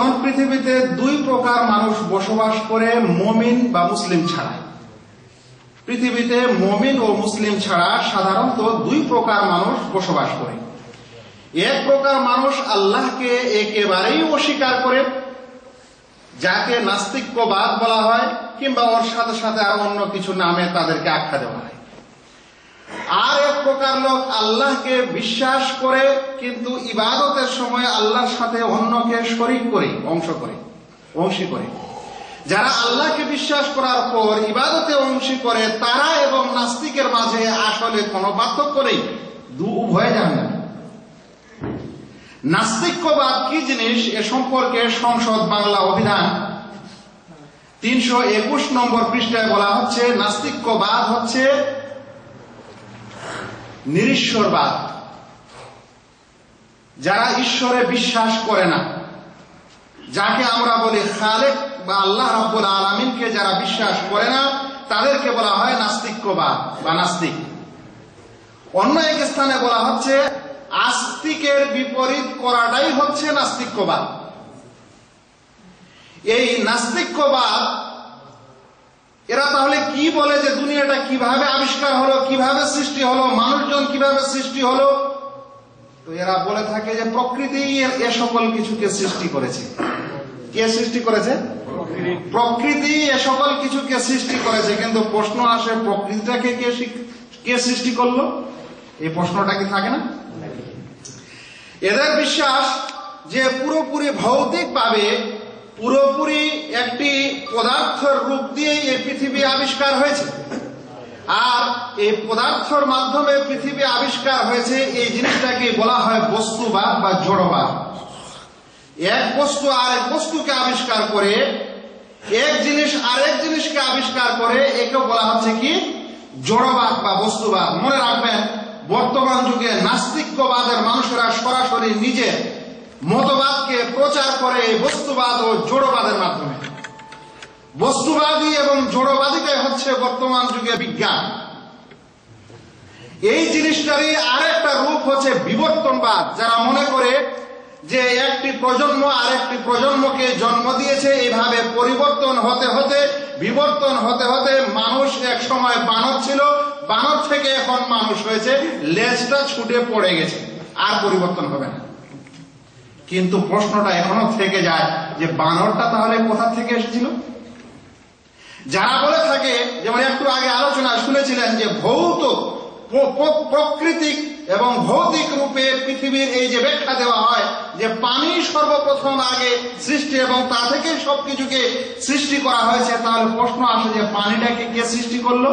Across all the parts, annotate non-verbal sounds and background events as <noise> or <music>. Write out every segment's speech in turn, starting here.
বন্ধুগণ পৃথিবীতে দুই প্রকার মানুষ বসবাস করে, মমিন বা মুসলিম ছাড়া। পৃথিবীতে মমিন ও মুসলিম ছাড়া সাধারণত দুই প্রকার মানুষ বসবাস করে। এক প্রকার মানুষ আল্লাহকে একেবারেই অস্বীকার করে, যাকে নাস্তিক্যবাদ বলা হয়, কিংবা ওর সাথে সাথে আর অন্য কিছু নামে তাদেরকে আখ্যা দেওয়া হয়। আর এক প্রকার লোক আল্লাহকে বিশ্বাস করে, কিন্তু ইবাদতের সময় আল্লাহর সাথে অন্যকে শরিক করে, অংশ করে, অংশী করে। যারা আল্লাহকে বিশ্বাস করার পর ইবাদতে অংশী করে, তারা এবং নাস্তিকের মাঝে আসলে কোনো পার্থক্য নেই। দু উভয়ে জান না। নাস্তিক্যবাদ কি জিনিস এ সম্পর্কে সংসদ বাংলা অভিধান তিনশো একুশ নম্বর পৃষ্ঠায় বলা হচ্ছে নাস্তিক্যবাদ হচ্ছে নিরীশ্বরবাদ। যারা ঈশ্বরে বিশ্বাস করে না, যাকে আমরা বলি খালেক বা আল্লাহ রাব্বুল আলমিনকে যারা বিশ্বাস করে না, তাদেরকে বলা হয় নাস্তিক্যবাদ বা নাস্তিক। অন্য এক স্থানে বলা হচ্ছে, আস্তিকের বিপরীত করাটাই হচ্ছে নাস্তিক্যবাদ। এই নাস্তিক্যবাদ এরা তাহলে কি বলে যে দুনিয়াটা কীভাবে আবিষ্কার হলো, কীভাবে সৃষ্টি হলো, মানুষজন কীভাবে সৃষ্টি হলো? তো এরা বলে থাকে যে প্রকৃতি এ সকল কিছুকে সৃষ্টি করেছে। কে সৃষ্টি করেছে? প্রকৃতি এ সকল কিছুকে সৃষ্টি করেছে। কিন্তু প্রশ্ন আসে, প্রকৃতিটাকে কে কে সৃষ্টি করল? এই প্রশ্নটা কি থাকে না? এদের বিশ্বাস যে পুরোপুরি ভৌতিক ভাবে পুরোপুরি একটি পদার্থের রূপ দিয়ে এই পৃথিবী আবিষ্কার হয়েছে। আর এই পদার্থর মাধ্যমে পৃথিবী আবিষ্কার হয়েছে, এই জিনিসটাকে বলা হয় বস্তুবাদ বা জড়বাদ। এক বস্তু আর এক বস্তুকে আবিষ্কার করে, এক জিনিস আরেক জিনিসকে আবিষ্কার করে, একে বলা হচ্ছে কি? জড়বাদ বা বস্তুবাদ। মনে রাখবেন, বর্তমান যুগে নাস্তিক্যবাদের মানুষেরা সরাসরি নিজের মতবাদকে প্রচার করে বস্তুবাদ ও জোড়বাদের মাধ্যমে। বস্তুবাদী এবং জড়বাদীটাই হচ্ছে বর্তমান যুগে বিজ্ঞান। এই জিনিসটারই আরেকটা রূপ হচ্ছে বিবর্তনবাদ, যারা মনে করে যে একটি প্রজন্ম আরেকটি প্রজন্মকে জন্ম দিয়েছে এইভাবে পরিবর্তন হতে হতে, বিবর্তন হতে হতে মানুষ এক সময় বানর ছিল, বানর থেকে এখন মানুষ হয়েছে, লেজটা ছুটে পড়ে গেছে, আর পরিবর্তন হবে না। কিন্তু প্রশ্নটা এখনও থেকে যায় যে বানরটা তাহলে কোথা থেকে এসেছিল? যারা বলে থাকে যেমন একটু আগে আলোচনা শুনেছিলেন যে ভৌত প্রকৃতিক এবং ভৌতিক রূপে পৃথিবীর এই যে ব্যাখ্যা দেওয়া হয় যে পানি সর্বপ্রথম আগে সৃষ্টি এবং তা থেকে সবকিছুকে সৃষ্টি করা হয়েছে, তাহলে প্রশ্ন আসে যে পানিটাকে কে সৃষ্টি করল?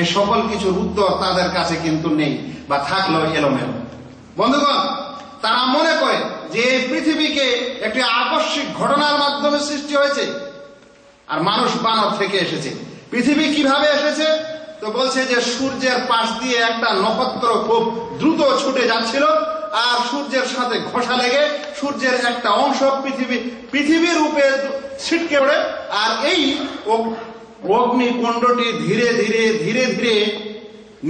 এ সকল কিছুর উত্তর তাদের কাছে কিন্তু নেই বা থাকল এলোমেলো। বন্ধুগণ তারা মনে করে যে এই পৃথিবীকে একটি আকস্মিক ঘটনার মাধ্যমে সৃষ্টি হয়েছে আর মানুষ বানর থেকে এসেছে। পৃথিবী কীভাবে এসেছে? তো বলছে যে সূর্যের পাশ দিয়ে একটা নক্ষত্র খুব দ্রুত ছুটে যাচ্ছিল আর সূর্যের সাথে ঘষা লেগে সূর্যের একটা অংশ পৃথিবী পৃথিবীর রূপে ছিটকে পড়ে। আর এই অগ্নিকুণ্ডটি ধীরে ধীরে ধীরে ধীরে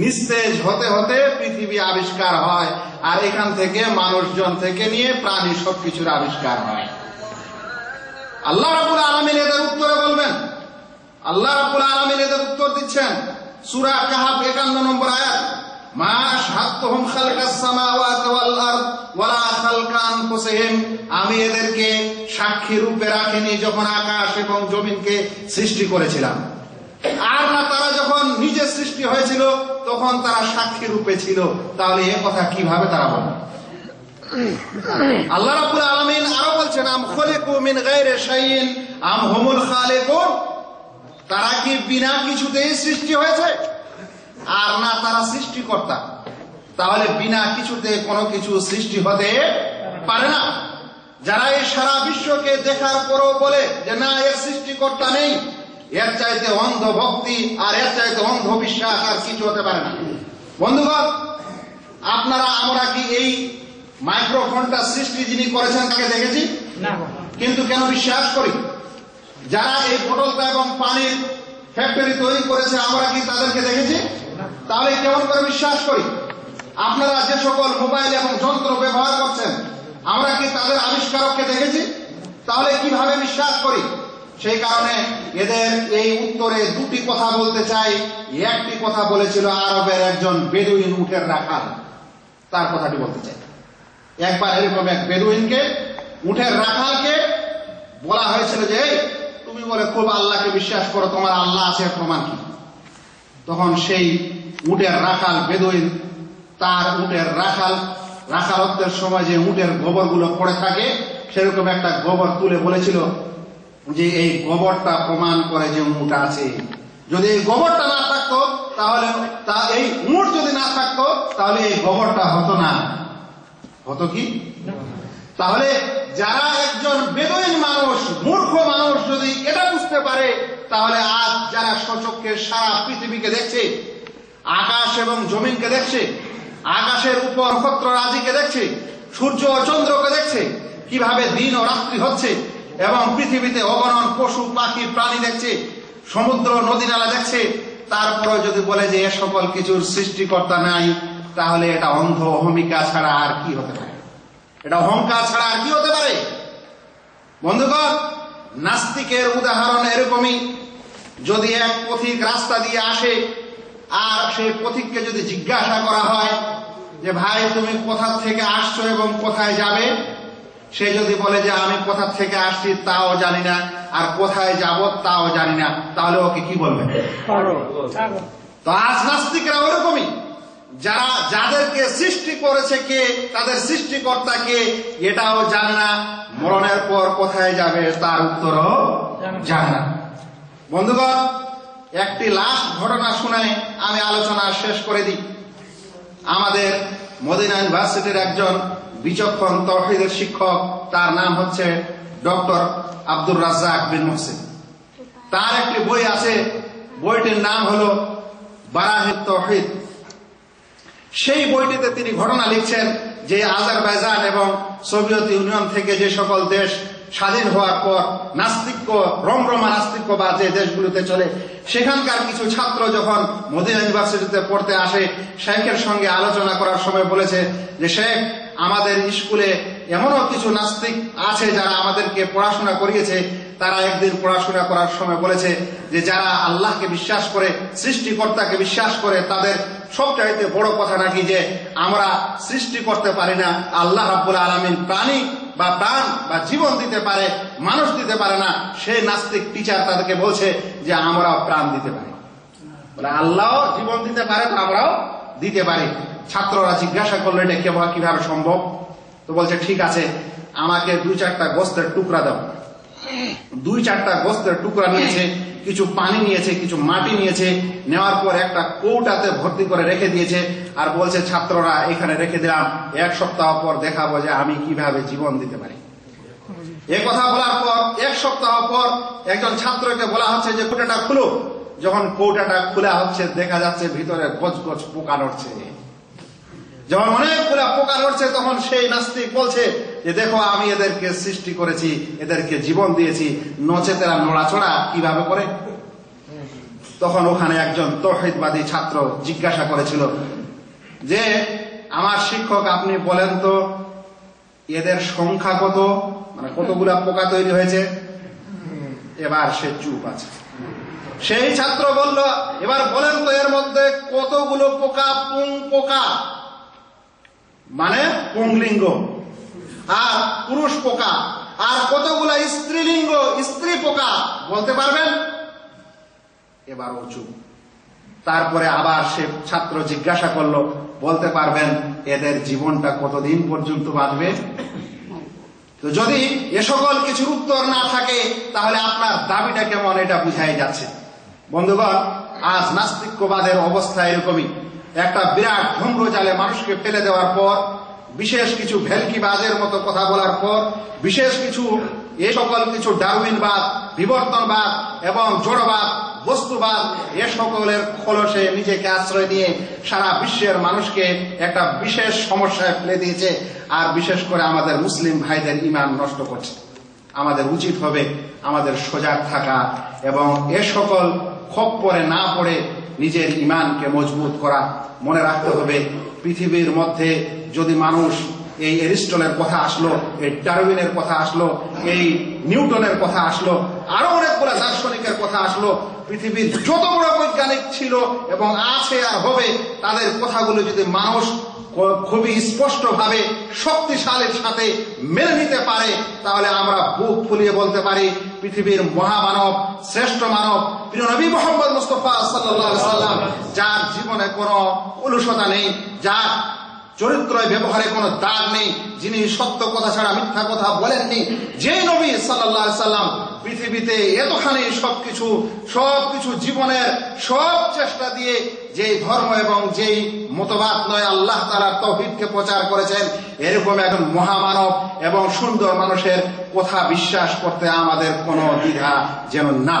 নিস্তেজ হতে হতে পৃথিবী আবিষ্কার হয়, আর এখান থেকে মানুষজন থেকে নিয়ে প্রাণী সবকিছুর আবিষ্কার হয়। আল্লাহ রাবুল আলমিন এদের উত্তরে বলবেন। আল্লাহ রাবুল আলমিন এদের উত্তর দিচ্ছেন। সুরা কাহাব একান্ন নম্বর আয়াত, মা শাহাদতুহুম খালকাস সামাওয়াতি ওয়াল আরদ ওয়ালা আমি এদেরকে সাক্ষী রূপে রাখিনি যখন আকাশ এবং জমিনকে সৃষ্টি করেছিলাম। তারা যখন নিজে সৃষ্টি হয়েছিল তখন তারা সাক্ষী রূপে ছিল। তাহলে এ কথা কীভাবে তারা বলে <coughs> আল্লাহ রাব্বুল আলামিন আরও বলছেন আম খলিকু মিন গায়রি শাইইন আম হুমুল খালিকুন তারা কি বিনা কিছুতেই সৃষ্টি হয়েছে? আর না তারা সৃষ্টিকর্তা। তাহলে বিনা কিছুতে কোনো কিছু সৃষ্টি হতে পারে না। যারা এই সারা বিশ্বকে দেখার পরও বলে যে না এর সৃষ্টিকর্তা নেই। এর চাইতে অন্ধ ভক্তি আর এর চাইতে অন্ধ বিশ্বাস আর কিছু হতে পারে না। বন্ধুগণ আপনারা আমরা কি এই মাইক্রোফোনটা সৃষ্টি যিনি করেছেন তাকে দেখেছি? কিন্তু কেন বিশ্বাস করি? যারা এই পটলটা এবং পানির ফ্যাক্টরি তৈরি করেছে আমরা কি তাদেরকে দেখেছি? তাহলে কেমন করে বিশ্বাস করি? আপনারা যে সকল মোবাইল এবং যন্ত্র ব্যবহার করছেন আমরা কি তাদের আবিষ্কারককে দেখেছি? তাহলে কীভাবে বিশ্বাস করি? সেই কারণে এদের এই উত্তরে দুটি কথা বলতে চাই। একটি কথা বলেছিল আরবের একজন বেদুইন উঠের রাখাল। তার কথাটি বলতে চাই। একবার এরকম এক বেদুইনকে উঠের রাখালকে বলা হয়েছিল যে তুমি বলে খুব আল্লাহকে বিশ্বাস করো, তোমার আল্লাহ আছে প্রমাণ কি? তখন সেই উটের রাখাল বেদুইন, তার উটের রাখাল, রাখালত্বের সময় যে উটের গোবরগুলো পড়ে থাকে, সেরকম একটা গোবর তুলে বলেছিল যে এই গোবরটা প্রমাণ করে যে উট আছে। যদি এই গোবরটা না থাকতো, তাহলে তা এই উট যদি না থাকতো, তাহলে এই গোবরটা হতো না। হতো কি? তাহলে যারা একজন বেদইন মানুষ, মূর্খ মানুষ যদি এটা বুঝতে পারে, তাহলে আজ যারা সচককে সারা পৃথিবীকে দেখছে, আকাশ এবং জমিনকে দেখছে, আকাশের উপর নক্ষত্র রাজিকে দেখছে, সূর্য ও চন্দ্রকে দেখছে, কীভাবে দিন ও রাত্রি হচ্ছে এবং পৃথিবীতে অগণন পশু, পাখি, প্রাণী দেখছে, সমুদ্র, নদী নালা দেখছে তারপরে যদি বলে যে এ সকল কিছুর সৃষ্টিকর্তা নাই, তাহলে এটা অন্ধ অহমিকা ছাড়া আর কি হতে পারে? এটা অহংকার ছাড়া আর কি হতে পারে? বন্ধুগণ, নাস্তিকের উদাহরণ এরকমই, যদি এক পথিক রাস্তা দিয়ে আসে, আর সেই পথিককে যদি জিজ্ঞাসা করা হয় যে, ভাই, তুমি কোথা থেকে আসছো এবং কোথায় যাবে? সে যদি বলে যে আমি কোথা থেকে আসছি তাও জানি না আর কোথায় যাব তাও জানি না তাহলে ওকে কি বলবে? তো আজ নাস্তিকরা ওরকমই। যারা যাদেরকে সৃষ্টি করেছে কে তাদের সৃষ্টিকর্তা কে এটাও জানে না মরণের পর কোথায় যাবে তার উত্তরও জানে না। বন্ধুগণ একটি লাস্ট ঘটনা শুনে আমি আলোচনা শেষ করে দিই। আমাদের মদিনা ইউনিভার্সিটির একজন বিচক্ষণ তহিদের শিক্ষক, তার নাম হচ্ছে ডক্টর আব্দুর রাজ্জাক বিন মোহসিন। তার একটি বই আছে, বইটির নাম হলো বারাহিদ তহিদ। সেই বইটিতে তিনি ঘটনা লিখছেন যে আজারবাইজান এবং সোভিয়েত ইউনিয়ন থেকে যে সকল দেশ স্বাধীন হওয়ার পর নাস্তিক্য, রমরমা নাস্তিক্য বা যে দেশগুলোতে চলে, সেখানকার কিছু ছাত্র যখন মদিনা ইউনিভার্সিটিতে পড়তে আসে, শেখের সঙ্গে আলোচনা করার সময় বলেছে যে শেখ আমাদের স্কুলে এমনও কিছু নাস্তিক আছে যারা আমাদেরকে পড়াশোনা করিয়েছে। তারা একদিন পড়াশোনা করার সময় বলেছে যে যারা আল্লাহকে বিশ্বাস করে, সৃষ্টিকর্তাকে বিশ্বাস করে, তাদের সবচাইতে বড় কথা নাকি যে আমরা সৃষ্টি করতে পারি না, আল্লাহ রাব্বুল আলমিন প্রাণী বা প্রাণ বা জীবন দিতে পারে, মানুষ দিতে পারে না, সেই নাস্তিক টিচার তাদেরকে বলছে যে আমরাও প্রাণ দিতে পারি। আল্লাহ জীবন দিতে পারে আমরাও দিতে পারি। ছাত্ররা জিজ্ঞাসা করল, এটা কেবল কীভাবে সম্ভব? তো বলছে, ঠিক আছে, আমাকে দুই চারটা গোস্তের টুকরা দাও। দুই চারটা গোস্তের টুকরা নিয়েছে, কিছু পানি নিয়েছে, কিছু মাটি নিয়েছে, নেওয়ার পর একটা কৌটাতে ভর্তি করে রেখে দিয়েছে আর বলছে, ছাত্ররা, এখানে রেখে দিলাম, এক সপ্তাহ পর দেখাবো যে আমি কীভাবে জীবন দিতে পারি। এ কথা বলার পর, এক সপ্তাহ পর একজন ছাত্রকে বলা হচ্ছে যে, কৌটাটা খুলো। যখন কৌটাটা খোলা হচ্ছে, দেখা যাচ্ছে ভিতরে গজ গজ পোকা নড়ছে। যখন অনেকগুলা পোকা নড়ছে তখন সেই নাস্তিক বলছে যে, দেখো, আমি এদেরকে সৃষ্টি করেছি, এদেরকে জীবন দিয়েছি। নচেতেরা নড়াচড়া কীভাবে করে? তখন ওখানে একজন তহিদবাদী ছাত্র জিজ্ঞাসা করেছিল যে, আমার শিক্ষক, আপনি বলেন তো, এদের সংখ্যা কত? মানে কতগুলা পোকা তৈরি হয়েছে? এবার সে চুপ আছে। সেই ছাত্র বলল, এবার বলেন তো, এর মধ্যে কতগুলো পোকা পুং পোকা? মানে পুংলিঙ্গ। আর পুরুষ পোকা। আর কতগুলা স্ত্রীলিঙ্গ, স্ত্রী পোকা, বলতে পারবেন? এবার উঁচু। তারপরে আবার সে ছাত্র জিজ্ঞাসা করল, বলতে পারবেন এদের জীবনটা কতদিন পর্যন্ত বাঁচবে? তো যদি এ সকল কিছুর উত্তর না থাকে, তাহলে আপনার দাবিটা কেমন এটা বুঝাই যাচ্ছে। বন্ধুগণ, আজ নাস্তিক্যবাদের অবস্থা এরকমই। একটা বিরাট ধুম্র জালে মানুষকে ফেলে দেওয়ার পর, বিশেষ কিছু ভেলকিবাজের মতো কথা বলার পর, বিশেষ কিছু এ সকল কিছু ডারউইনবাদ, বিবর্তনবাদ এবং জড়বাদ, বস্তুবাদ, এ সকলের খোলসে নিজেকে আশ্রয় নিয়ে সারা বিশ্বের মানুষকে একটা বিশেষ সমস্যায় ফেলে দিয়েছে, আর বিশেষ করে আমাদের মুসলিম ভাইদের ইমান নষ্ট করছে। আমাদের উচিত হবে আমাদের সজাগ থাকা এবং এ সকল খপ্পরে না পড়ে নিজের ইমানকে মজবুত করা। মনে রাখতে হবে, পৃথিবীর মধ্যে যদি মানুষ এই এরিস্টনের কথা আসলো, এই ডারউইনের কথা আসলো, এই নিউটনের কথা আসলো, আরও অনেকগুলো দার্শনিকের কথা আসলো, পৃথিবীর যত বড় বৈজ্ঞানিক ছিল এবং আছে আর হবে, তাদের কথাগুলো যদি মানুষ খুবই স্পষ্ট ভাবে শক্তিশালীর সাথে মেনে নিতে পারে, তাহলে আমরা বুক ফুলিয়ে বলতে পারি, পৃথিবীর মহামানব, শ্রেষ্ঠ মানব, প্রিয় নবী মোহাম্মদ মুস্তফা সাল্লাম যার জীবনে কোনো অলুষতা নেই, যার চরিত্র ব্যবহারে কোনো দাগ নেই। যিনি সত্য কথা ছাড়া মিথ্যা কথা বলেননি। যে নবী আলাইহি সাল্লাম পৃথিবীতে এতখানি সবকিছু সবকিছু জীবনের সব চেষ্টা দিয়ে যেই ধর্ম এবং যেই মতবাদ নয় আল্লাহ তালার তৌহিদকে প্রচার করেছেন, এরকম একজন মহামানব এবং সুন্দর মানুষের কথা বিশ্বাস করতে আমাদের কোনো দ্বিধা যেন না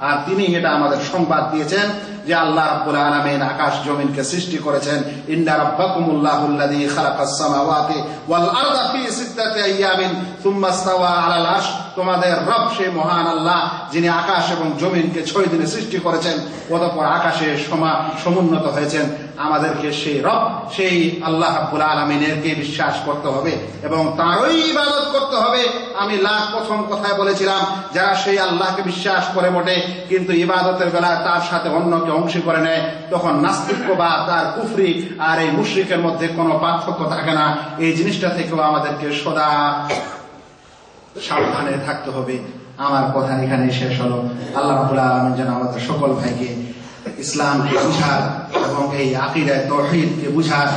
আর তিনি এটা আমাদের সংবাদ দিয়েছেন। যে আল্লাহ রাব্বুল আলামিন আকাশ জমিনকে সৃষ্টি করেছেন, ইন্না রাব্বাকুমুল্লাহুল্লাযী খালাকাস সামাওয়াতি ওয়াল আরদা ফি সিত্তাতি আইয়ামিন সুম্মা ইসতাওয়া আলাল আরশ। তোমাদের রব সেই মহান আল্লাহ, যিনি আকাশ এবং জমিনকে ছয় দিনে সৃষ্টি করেছেন, অতঃপর আকাশে সমা, সমুন্নত হয়েছেন। আমাদেরকে সেই রব, সেই আল্লাহ রাব্বুল আলামিনেরকে বিশ্বাস করতে হবে এবং তারই ইবাদত করতে হবে। আমি লাখ প্রথম কথায় বলেছিলাম, যারা সেই আল্লাহকে বিশ্বাস করে বটে, কিন্তু ইবাদতের বেলা তার সাথে অন্যকে অংশী করে নেয়, তখন নাস্তিক্য বা তার কুফরি আর এই মুশরিকের মধ্যে কোনো পার্থক্য থাকে না। এই জিনিসটা থেকেও আমাদেরকে সদা সাবধানে থাকতে হবে। আমার কথা এখানে শেষ হলো। আল্লাহ রাবুল আলমিন যেন আমাদের সকল ভাইকে ইসলামকে বুঝার এবং এই আকিদায় তহিদকে বুঝার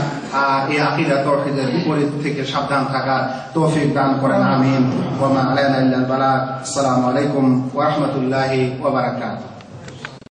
আর এই আকিদা তহিদের বিপরীত থেকে সাবধান থাকার তৌফিক দান করেন। আমিন। ওমা আসসালামু আলাইকুম ওয়া বারাকাতুহু।